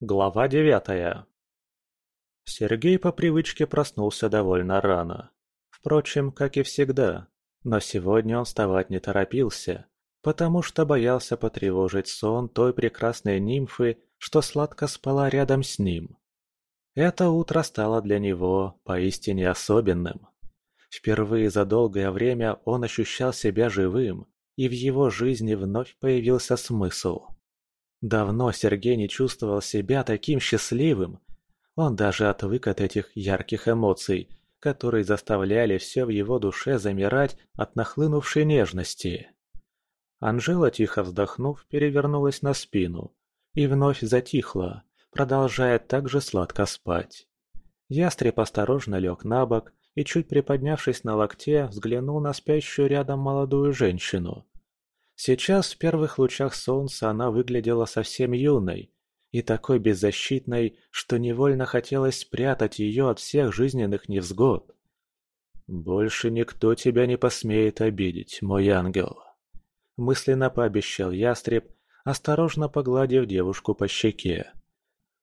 Глава девятая Сергей по привычке проснулся довольно рано. Впрочем, как и всегда. Но сегодня он вставать не торопился, потому что боялся потревожить сон той прекрасной нимфы, что сладко спала рядом с ним. Это утро стало для него поистине особенным. Впервые за долгое время он ощущал себя живым, и в его жизни вновь появился смысл. Давно Сергей не чувствовал себя таким счастливым. Он даже отвык от этих ярких эмоций, которые заставляли все в его душе замирать от нахлынувшей нежности. Анжела, тихо вздохнув, перевернулась на спину и вновь затихла, продолжая так же сладко спать. Ястреб осторожно лег на бок и, чуть приподнявшись на локте, взглянул на спящую рядом молодую женщину. Сейчас в первых лучах солнца она выглядела совсем юной и такой беззащитной, что невольно хотелось спрятать ее от всех жизненных невзгод. «Больше никто тебя не посмеет обидеть, мой ангел», — мысленно пообещал ястреб, осторожно погладив девушку по щеке.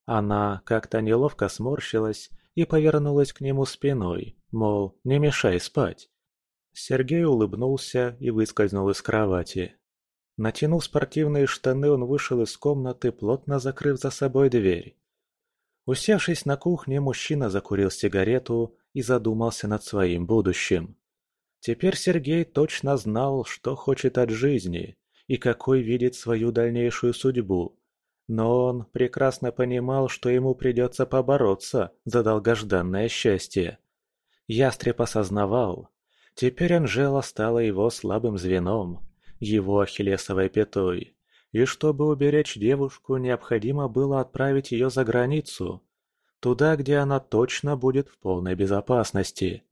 Она как-то неловко сморщилась и повернулась к нему спиной, мол, не мешай спать. Сергей улыбнулся и выскользнул из кровати. Натянув спортивные штаны, он вышел из комнаты, плотно закрыв за собой дверь. Усевшись на кухне, мужчина закурил сигарету и задумался над своим будущим. Теперь Сергей точно знал, что хочет от жизни и какой видит свою дальнейшую судьбу. Но он прекрасно понимал, что ему придется побороться за долгожданное счастье. Ястреб осознавал. Теперь Анжела стала его слабым звеном, его ахиллесовой пятой. И чтобы уберечь девушку, необходимо было отправить ее за границу. Туда, где она точно будет в полной безопасности.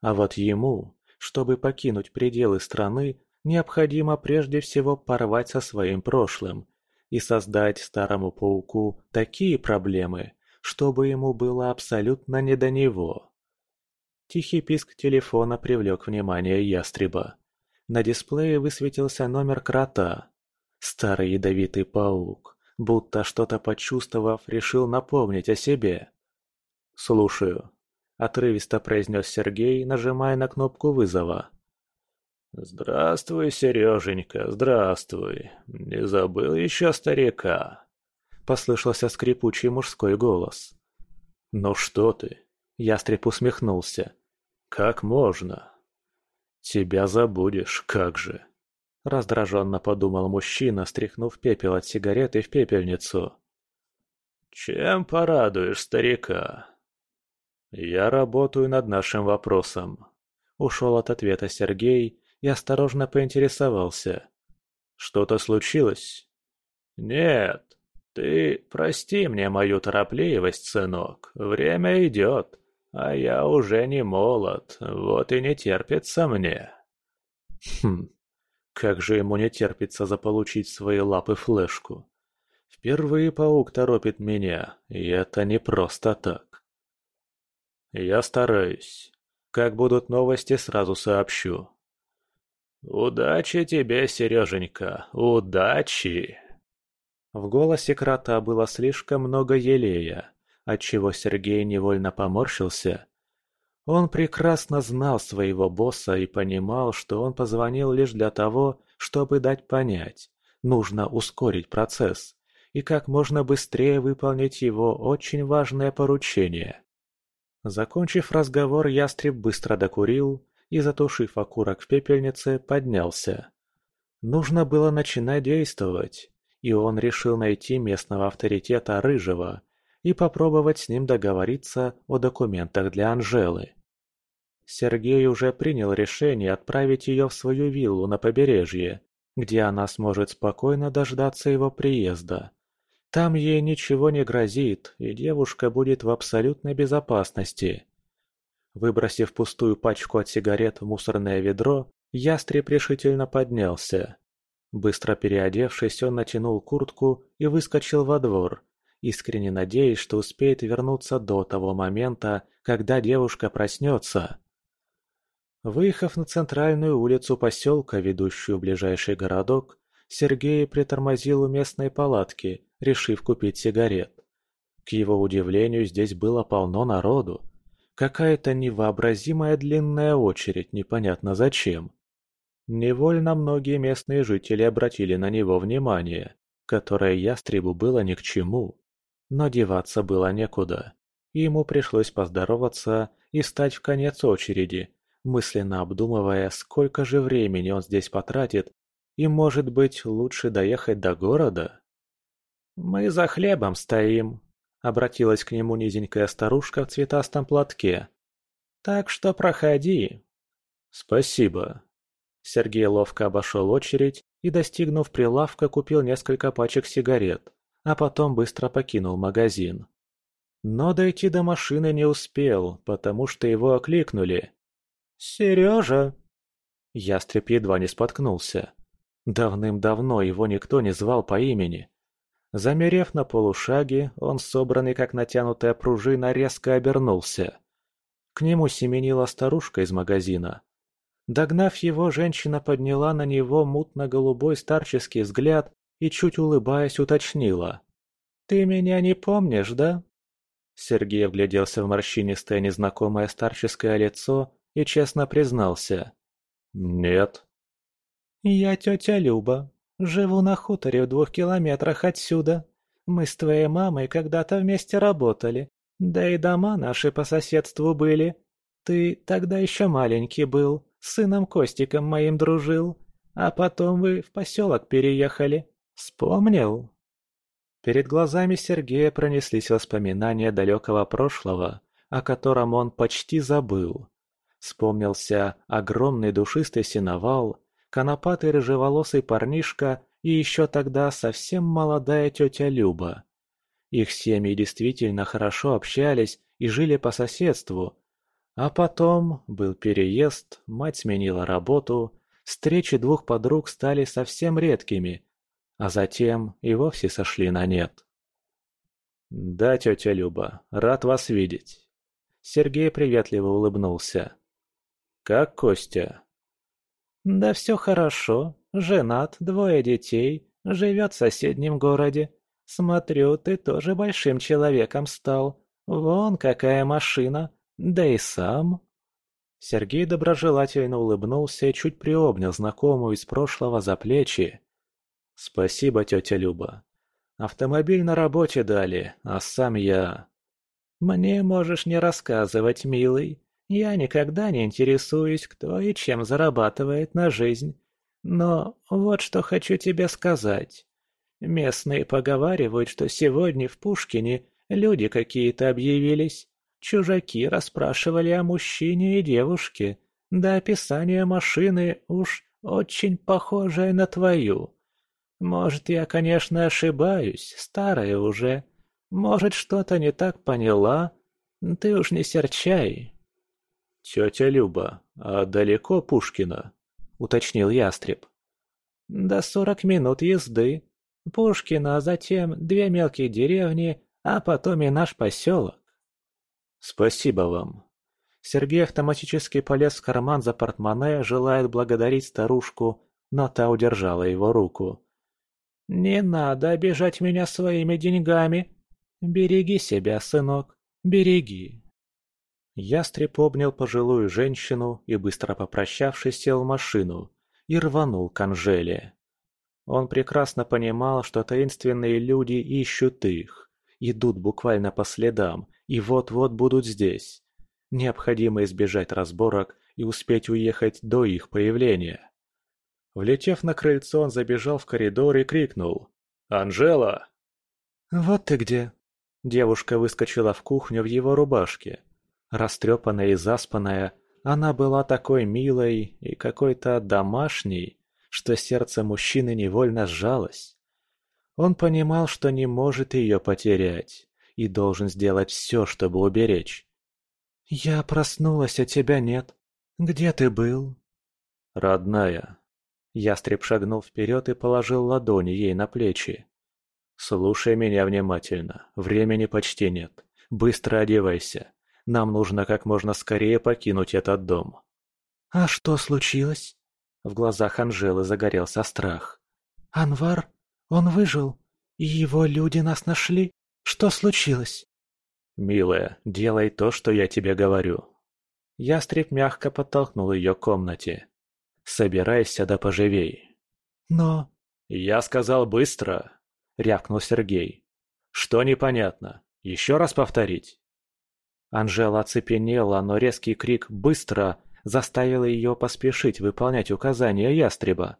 А вот ему, чтобы покинуть пределы страны, необходимо прежде всего порвать со своим прошлым и создать старому пауку такие проблемы, чтобы ему было абсолютно не до него. Тихий писк телефона привлек внимание ястреба. На дисплее высветился номер крота. Старый ядовитый паук, будто что-то почувствовав, решил напомнить о себе. «Слушаю», — отрывисто произнес Сергей, нажимая на кнопку вызова. «Здравствуй, Сереженька, здравствуй. Не забыл еще старика?» Послышался скрипучий мужской голос. «Ну что ты?» Ястреб усмехнулся. «Как можно?» «Тебя забудешь, как же!» Раздраженно подумал мужчина, стряхнув пепел от сигареты в пепельницу. «Чем порадуешь старика?» «Я работаю над нашим вопросом», — ушел от ответа Сергей и осторожно поинтересовался. «Что-то случилось?» «Нет, ты прости мне мою торопливость, сынок, время идет. А я уже не молод, вот и не терпится мне. Хм, как же ему не терпится заполучить в свои лапы флешку. Впервые паук торопит меня, и это не просто так. Я стараюсь. Как будут новости, сразу сообщу. «Удачи тебе, Сереженька, удачи!» В голосе крота было слишком много елея, отчего Сергей невольно поморщился. Он прекрасно знал своего босса и понимал, что он позвонил лишь для того, чтобы дать понять, нужно ускорить процесс и как можно быстрее выполнить его очень важное поручение. Закончив разговор, ястреб быстро докурил и, затушив окурок в пепельнице, поднялся. Нужно было начинать действовать, и он решил найти местного авторитета Рыжего и попробовать с ним договориться о документах для Анжелы. Сергей уже принял решение отправить ее в свою виллу на побережье, где она сможет спокойно дождаться его приезда. Там ей ничего не грозит, и девушка будет в абсолютной безопасности. Выбросив пустую пачку от сигарет в мусорное ведро, ястреб решительно поднялся. Быстро переодевшись, он натянул куртку и выскочил во двор, искренне надеясь, что успеет вернуться до того момента, когда девушка проснется. Выехав на центральную улицу поселка, ведущую в ближайший городок, Сергей притормозил у местной палатки, решив купить сигарет. К его удивлению, здесь было полно народу. Какая-то невообразимая длинная очередь, непонятно зачем. Невольно многие местные жители обратили на него внимание, которое ястребу было ни к чему. Но деваться было некуда. Ему пришлось поздороваться и стать в конец очереди, мысленно обдумывая, сколько же времени он здесь потратит, и, может быть, лучше доехать до города? «Мы за хлебом стоим», — обратилась к нему низенькая старушка в цветастом платке. «Так что проходи». «Спасибо». Сергей ловко обошел очередь и, достигнув прилавка, купил несколько пачек сигарет, а потом быстро покинул магазин. Но дойти до машины не успел, потому что его окликнули. «Сережа!» Ястреб едва не споткнулся. Давным-давно его никто не звал по имени. Замерев на полушаге, он, собранный как натянутая пружина, резко обернулся. К нему семенила старушка из магазина. Догнав его, женщина подняла на него мутно-голубой старческий взгляд и, чуть улыбаясь, уточнила. «Ты меня не помнишь, да?» Сергей вгляделся в морщинистое незнакомое старческое лицо и честно признался. «Нет». «Я тетя Люба. Живу на хуторе в двух километрах отсюда. Мы с твоей мамой когда-то вместе работали. Да и дома наши по соседству были. Ты тогда еще маленький был, с сыном Костиком моим дружил. А потом вы в поселок переехали. Вспомнил?» Перед глазами Сергея пронеслись воспоминания далекого прошлого, о котором он почти забыл. Вспомнился огромный душистый сеновал, конопатый рыжеволосый парнишка и еще тогда совсем молодая тетя Люба. Их семьи действительно хорошо общались и жили по соседству. А потом был переезд, мать сменила работу, встречи двух подруг стали совсем редкими, а затем и вовсе сошли на нет. «Да, тетя Люба, рад вас видеть». Сергей приветливо улыбнулся. «Как Костя?» «Да все хорошо. Женат, двое детей, живет в соседнем городе. Смотрю, ты тоже большим человеком стал. Вон какая машина, да и сам». Сергей доброжелательно улыбнулся и чуть приобнял знакомую из прошлого за плечи. «Спасибо, тетя Люба. Автомобиль на работе дали, а сам я...» «Мне можешь не рассказывать, милый. Я никогда не интересуюсь, кто и чем зарабатывает на жизнь. Но вот что хочу тебе сказать. Местные поговаривают, что сегодня в Пушкине люди какие-то объявились. Чужаки расспрашивали о мужчине и девушке. Да описание машины уж очень похожее на твою. Может, я, конечно, ошибаюсь, старая уже. Может, что-то не так поняла. Ты уж не серчай. Тетя Люба, а далеко Пушкина? Уточнил ястреб. До сорок минут езды. Пушкина, а затем две мелкие деревни, а потом и наш поселок. Спасибо вам. Сергей автоматически полез в карман за портмоне, желает благодарить старушку, но та удержала его руку. «Не надо обижать меня своими деньгами. Береги себя, сынок, береги». Ястреб обнял пожилую женщину и, быстро попрощавшись, сел в машину и рванул к Анжеле. Он прекрасно понимал, что таинственные люди ищут их, идут буквально по следам и вот-вот будут здесь. Необходимо избежать разборок и успеть уехать до их появления. Влетев на крыльцо, он забежал в коридор и крикнул. «Анжела!» «Вот ты где!» Девушка выскочила в кухню в его рубашке. Растрепанная и заспанная, она была такой милой и какой-то домашней, что сердце мужчины невольно сжалось. Он понимал, что не может ее потерять и должен сделать все, чтобы уберечь. «Я проснулась, а тебя нет. Где ты был?» «Родная, Ястреб шагнул вперед и положил ладони ей на плечи. «Слушай меня внимательно. Времени почти нет. Быстро одевайся. Нам нужно как можно скорее покинуть этот дом». «А что случилось?» В глазах Анжелы загорелся страх. «Анвар? Он выжил? И его люди нас нашли? Что случилось?» «Милая, делай то, что я тебе говорю». Ястреб мягко подтолкнул ее к комнате. «Собирайся да поживей». «Но...» «Я сказал быстро!» — рявкнул Сергей. «Что непонятно? Еще раз повторить?» Анжела оцепенела, но резкий крик «быстро» заставил ее поспешить выполнять указания ястреба.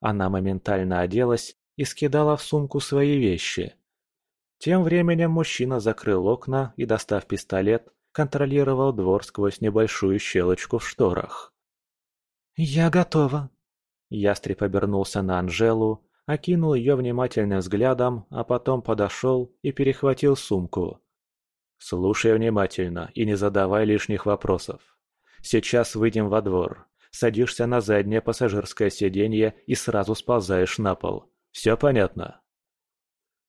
Она моментально оделась и скидала в сумку свои вещи. Тем временем мужчина закрыл окна и, достав пистолет, контролировал двор сквозь небольшую щелочку в шторах. «Я готова». Ястреб обернулся на Анжелу, окинул ее внимательным взглядом, а потом подошел и перехватил сумку. «Слушай внимательно и не задавай лишних вопросов. Сейчас выйдем во двор, садишься на заднее пассажирское сиденье и сразу сползаешь на пол. Все понятно?»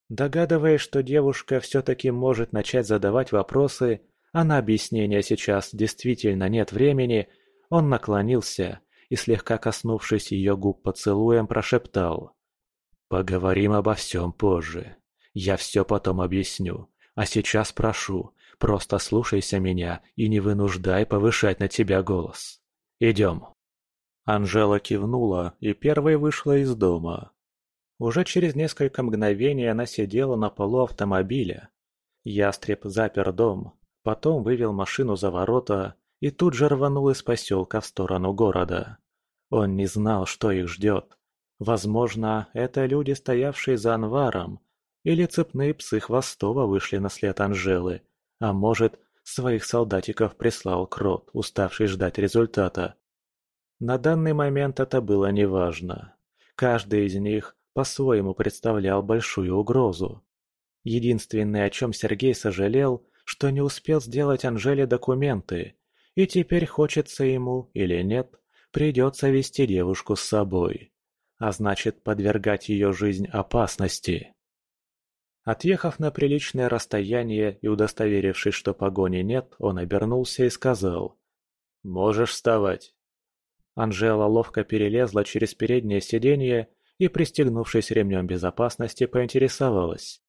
Догадываясь, что девушка все-таки может начать задавать вопросы, а на объяснение сейчас действительно нет времени, он наклонился и, слегка коснувшись ее губ поцелуем, прошептал. «Поговорим обо всем позже. Я все потом объясню. А сейчас прошу, просто слушайся меня и не вынуждай повышать на тебя голос. Идем». Анжела кивнула и первой вышла из дома. Уже через несколько мгновений она сидела на полу автомобиля. Ястреб запер дом, потом вывел машину за ворота и тут же рванул из поселка в сторону города. Он не знал, что их ждет. Возможно, это люди, стоявшие за Анваром, или цепные псы Хвостова вышли на след Анжелы, а может, своих солдатиков прислал Крот, уставший ждать результата. На данный момент это было неважно. Каждый из них по-своему представлял большую угрозу. Единственное, о чем Сергей сожалел, что не успел сделать Анжеле документы, и теперь хочется ему или нет, придется вести девушку с собой, а значит подвергать ее жизнь опасности. Отъехав на приличное расстояние и удостоверившись, что погони нет, он обернулся и сказал «Можешь вставать». Анжела ловко перелезла через переднее сиденье и, пристегнувшись ремнем безопасности, поинтересовалась.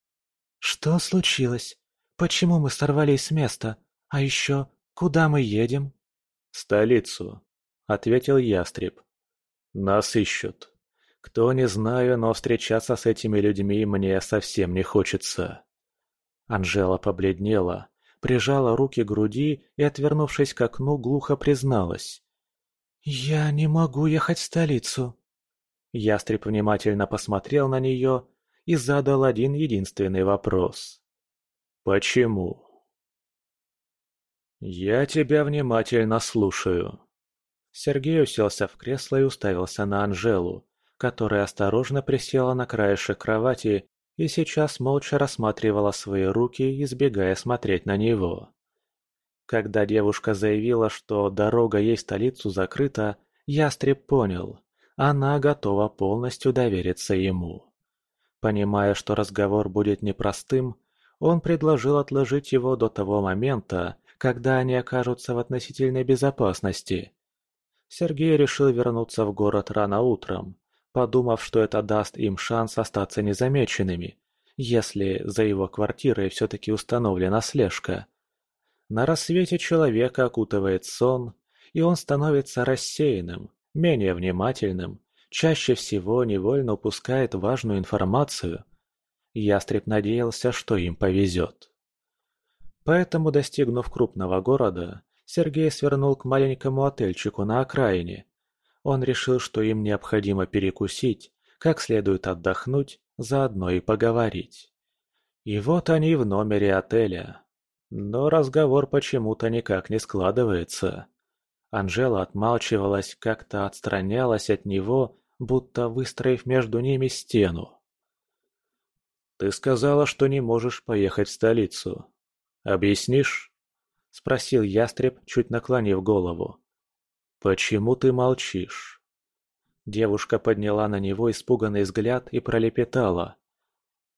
«Что случилось? Почему мы сорвались с места? А еще, куда мы едем?» «В столицу», — ответил ястреб. «Нас ищут. Кто не знаю, но встречаться с этими людьми мне совсем не хочется». Анжела побледнела, прижала руки к груди и, отвернувшись к окну, глухо призналась. «Я не могу ехать в столицу». Ястреб внимательно посмотрел на нее и задал один единственный вопрос. «Почему?» «Я тебя внимательно слушаю». Сергей уселся в кресло и уставился на Анжелу, которая осторожно присела на краешек кровати и сейчас молча рассматривала свои руки, избегая смотреть на него. Когда девушка заявила, что дорога ей в столицу закрыта, Ястреб понял, она готова полностью довериться ему. Понимая, что разговор будет непростым, он предложил отложить его до того момента, когда они окажутся в относительной безопасности. Сергей решил вернуться в город рано утром, подумав, что это даст им шанс остаться незамеченными, если за его квартирой все-таки установлена слежка. На рассвете человека окутывает сон, и он становится рассеянным, менее внимательным, чаще всего невольно упускает важную информацию. Ястреб надеялся, что им повезет. Поэтому, достигнув крупного города, Сергей свернул к маленькому отельчику на окраине. Он решил, что им необходимо перекусить, как следует отдохнуть, заодно и поговорить. И вот они в номере отеля. Но разговор почему-то никак не складывается. Анжела отмалчивалась, как-то отстранялась от него, будто выстроив между ними стену. «Ты сказала, что не можешь поехать в столицу. Объяснишь?» — спросил ястреб, чуть наклонив голову. «Почему ты молчишь?» Девушка подняла на него испуганный взгляд и пролепетала.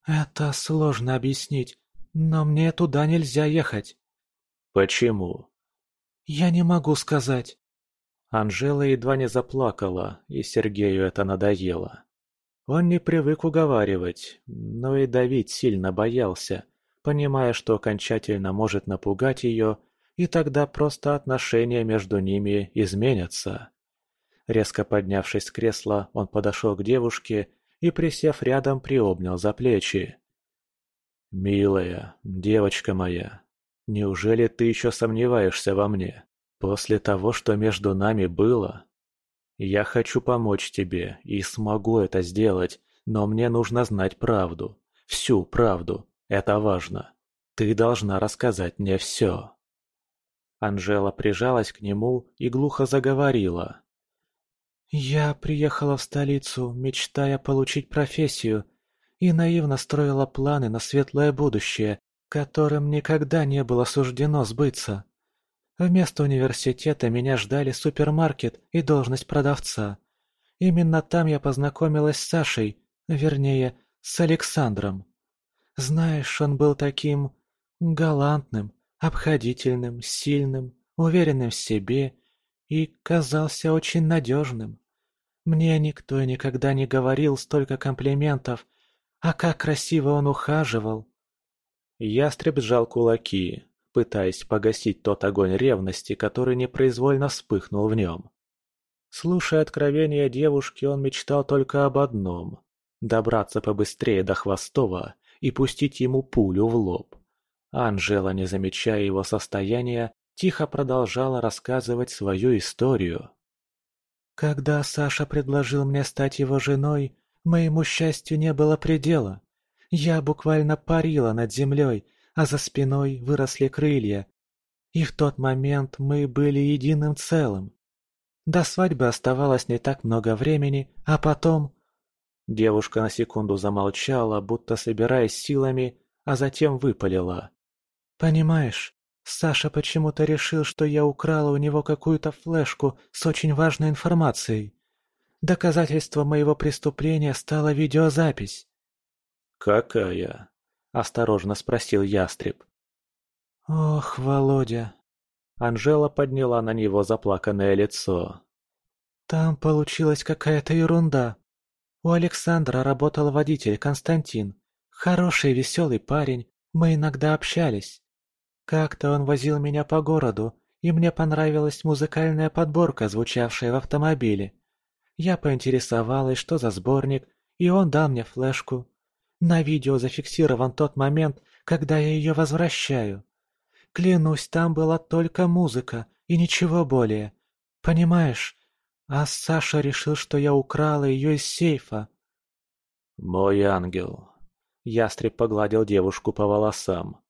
«Это сложно объяснить. «Но мне туда нельзя ехать». «Почему?» «Я не могу сказать». Анжела едва не заплакала, и Сергею это надоело. Он не привык уговаривать, но и давить сильно боялся, понимая, что окончательно может напугать ее, и тогда просто отношения между ними изменятся. Резко поднявшись с кресла, он подошел к девушке и, присев рядом, приобнял за плечи. «Милая, девочка моя, неужели ты еще сомневаешься во мне, после того, что между нами было? Я хочу помочь тебе и смогу это сделать, но мне нужно знать правду, всю правду, это важно. Ты должна рассказать мне все». Анжела прижалась к нему и глухо заговорила. «Я приехала в столицу, мечтая получить профессию, и наивно строила планы на светлое будущее, которым никогда не было суждено сбыться. Вместо университета меня ждали супермаркет и должность продавца. Именно там я познакомилась с Сашей, вернее, с Александром. Знаешь, он был таким... галантным, обходительным, сильным, уверенным в себе и казался очень надежным. Мне никто никогда не говорил столько комплиментов, а как красиво он ухаживал. Ястреб сжал кулаки, пытаясь погасить тот огонь ревности, который непроизвольно вспыхнул в нем. Слушая откровения девушки, он мечтал только об одном – добраться побыстрее до Хвостова и пустить ему пулю в лоб. Анжела, не замечая его состояния, тихо продолжала рассказывать свою историю. «Когда Саша предложил мне стать его женой, моему счастью не было предела. Я буквально парила над землей, а за спиной выросли крылья. И в тот момент мы были единым целым. До свадьбы оставалось не так много времени, а потом... Девушка на секунду замолчала, будто собираясь силами, а затем выпалила. «Понимаешь, Саша почему-то решил, что я украла у него какую-то флешку с очень важной информацией. Доказательством моего преступления стала видеозапись». «Какая?» – осторожно спросил ястреб. «Ох, Володя!» Анжела подняла на него заплаканное лицо. «Там получилась какая-то ерунда. У Александра работал водитель Константин. Хороший, веселый парень, мы иногда общались. Как-то он возил меня по городу, и мне понравилась музыкальная подборка, звучавшая в автомобиле. Я поинтересовалась, что за сборник, и он дал мне флешку. На видео зафиксирован тот момент, когда я ее возвращаю. Клянусь, там была только музыка и ничего более. Понимаешь? А Саша решил, что я украла ее из сейфа. «Мой ангел!» Ястреб погладил девушку по волосам.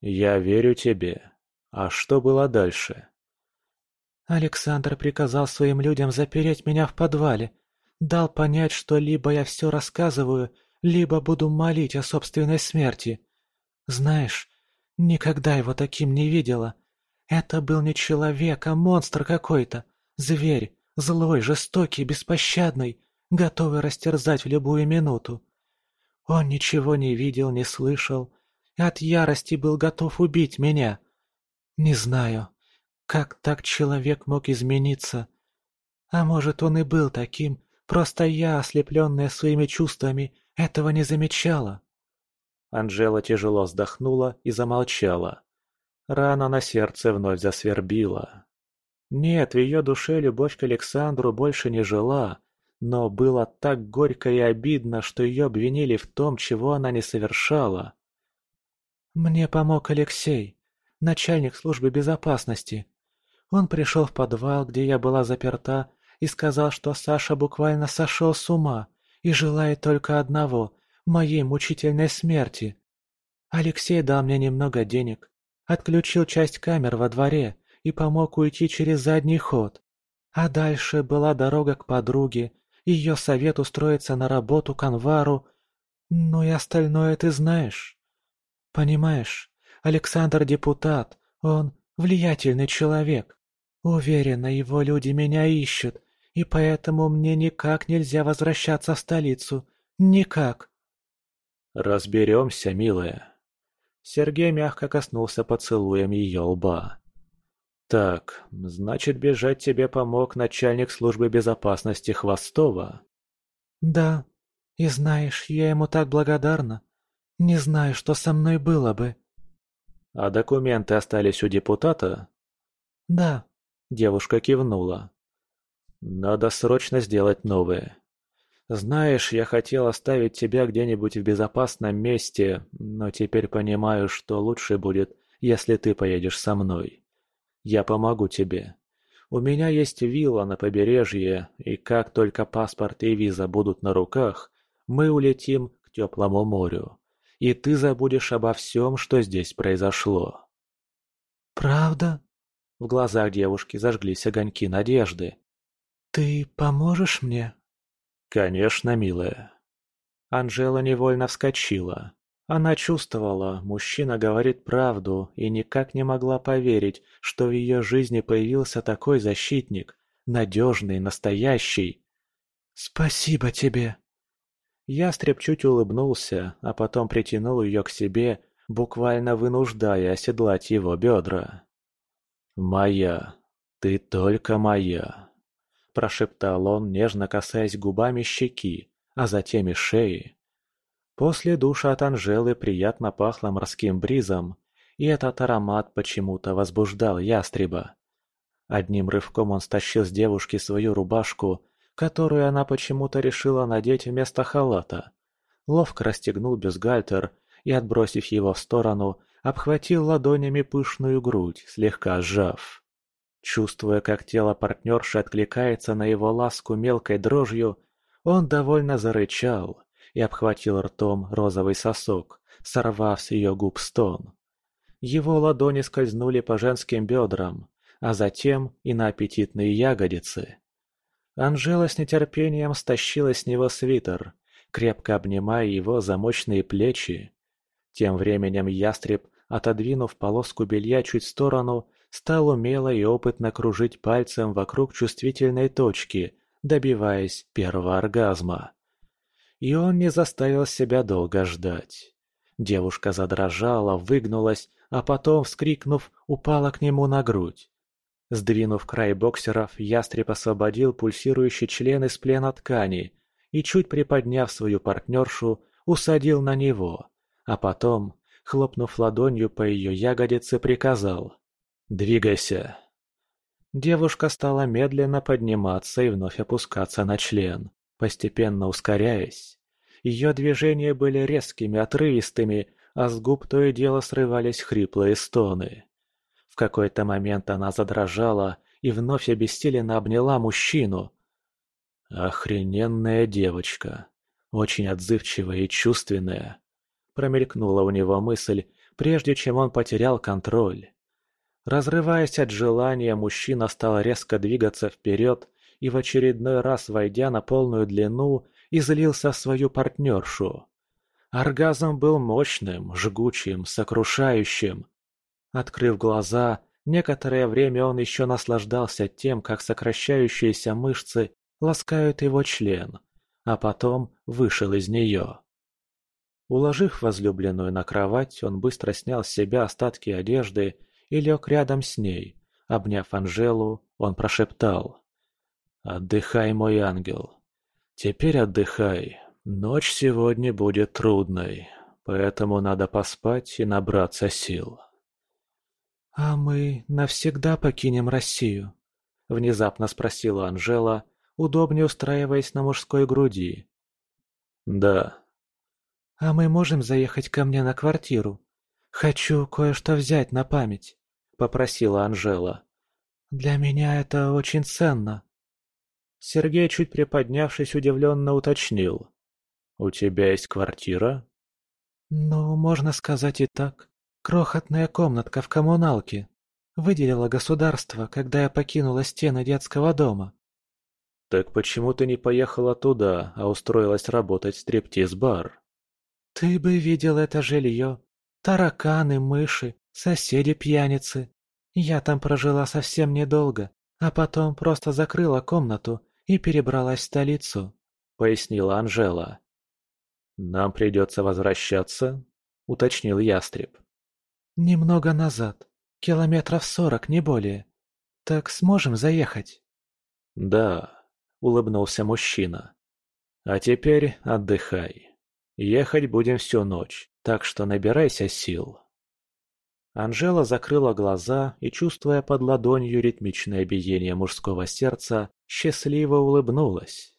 «Я верю тебе. А что было дальше?» Александр приказал своим людям запереть меня в подвале. Дал понять, что либо я все рассказываю, либо буду молить о собственной смерти. Знаешь, никогда его таким не видела. Это был не человек, а монстр какой-то. Зверь, злой, жестокий, беспощадный, готовый растерзать в любую минуту. Он ничего не видел, не слышал, от ярости был готов убить меня. Не знаю, как так человек мог измениться. А может, он и был таким, просто я, ослепленная своими чувствами, этого не замечала. Анжела тяжело вздохнула и замолчала. Рана на сердце вновь засвербила. Нет, в ее душе любовь к Александру больше не жила, но было так горько и обидно, что ее обвинили в том, чего она не совершала. Мне помог Алексей, начальник службы безопасности. Он пришел в подвал, где я была заперта, и сказал, что Саша буквально сошел с ума и желает только одного – моей мучительной смерти. Алексей дал мне немного денег, отключил часть камер во дворе и помог уйти через задний ход. А дальше была дорога к подруге, ее совет устроиться на работу к Анвару, ну и остальное ты знаешь. Понимаешь, Александр депутат, он влиятельный человек. Уверена, его люди меня ищут, и поэтому мне никак нельзя возвращаться в столицу. Никак. Разберемся, милая. Сергей мягко коснулся поцелуем ее лба. «Так, значит, бежать тебе помог начальник службы безопасности Хвостова?» «Да, и знаешь, я ему так благодарна. Не знаю, что со мной было бы». «А документы остались у депутата?» «Да», — девушка кивнула. «Надо срочно сделать новые. Знаешь, я хотел оставить тебя где-нибудь в безопасном месте, но теперь понимаю, что лучше будет, если ты поедешь со мной. Я помогу тебе. У меня есть вилла на побережье, и как только паспорт и виза будут на руках, мы улетим к теплому морю, и ты забудешь обо всем, что здесь произошло. «Правда?» В глазах девушки зажглись огоньки надежды. «Ты поможешь мне?» «Конечно, милая». Анжела невольно вскочила. Она чувствовала, мужчина говорит правду и никак не могла поверить, что в ее жизни появился такой защитник, надежный, настоящий. «Спасибо тебе!» Ястреб чуть улыбнулся, а потом притянул ее к себе, буквально вынуждая оседлать его бедра. «Моя, ты только моя!» – прошептал он, нежно касаясь губами щеки, а затем и шеи. После душа от Анжелы приятно пахло морским бризом, и этот аромат почему-то возбуждал ястреба. Одним рывком он стащил с девушки свою рубашку, которую она почему-то решила надеть вместо халата. Ловко расстегнул бюстгальтер и, отбросив его в сторону, обхватил ладонями пышную грудь, слегка сжав. Чувствуя, как тело партнерши откликается на его ласку мелкой дрожью, он довольно зарычал и обхватил ртом розовый сосок, сорвав с ее губ стон. Его ладони скользнули по женским бедрам, а затем и на аппетитные ягодицы. Анжела с нетерпением стащила с него свитер, крепко обнимая его замочные плечи. Тем временем ястреб, отодвинув полоску белья чуть в сторону, стал умело и опытно кружить пальцем вокруг чувствительной точки, добиваясь первого оргазма. И он не заставил себя долго ждать. Девушка задрожала, выгнулась, а потом, вскрикнув, упала к нему на грудь. Сдвинув край боксеров, ястреб освободил пульсирующий член из плена ткани и, чуть приподняв свою партнершу, усадил на него, а потом, хлопнув ладонью по ее ягодице, приказал «Двигайся!» Девушка стала медленно подниматься и вновь опускаться на член, постепенно ускоряясь. Ее движения были резкими, отрывистыми, а с губ то и дело срывались хриплые стоны. В какой-то момент она задрожала и вновь обессиленно обняла мужчину. «Охрененная девочка, очень отзывчивая и чувственная», промелькнула у него мысль, прежде чем он потерял контроль. Разрываясь от желания, мужчина стал резко двигаться вперед и в очередной раз, войдя на полную длину, излился в свою партнершу. Оргазм был мощным, жгучим, сокрушающим. Открыв глаза, некоторое время он еще наслаждался тем, как сокращающиеся мышцы ласкают его член, а потом вышел из нее. Уложив возлюбленную на кровать, он быстро снял с себя остатки одежды и лег рядом с ней. Обняв Анжелу, он прошептал. «Отдыхай, мой ангел. Теперь отдыхай. Ночь сегодня будет трудной, поэтому надо поспать и набраться сил». «А мы навсегда покинем Россию?» — внезапно спросила Анжела, удобнее устраиваясь на мужской груди. «Да». «А мы можем заехать ко мне на квартиру? Хочу кое-что взять на память» попросила Анжела. «Для меня это очень ценно». Сергей, чуть приподнявшись, удивленно уточнил. «У тебя есть квартира?» «Ну, можно сказать и так. Крохотная комнатка в коммуналке. Выделило государство, когда я покинула стены детского дома». «Так почему ты не поехала туда, а устроилась работать в стриптиз-бар?» «Ты бы видел это жилье. Тараканы, мыши, Соседи-пьяницы. Я там прожила совсем недолго, а потом просто закрыла комнату и перебралась в столицу», — пояснила Анжела. «Нам придется возвращаться?» — уточнил Ястреб. «Немного назад. Километров сорок, не более. Так сможем заехать?» «Да», — улыбнулся мужчина. «А теперь отдыхай. Ехать будем всю ночь, Так что набирайся сил. Анжела закрыла глаза и, чувствуя под ладонью ритмичное биение мужского сердца, счастливо улыбнулась.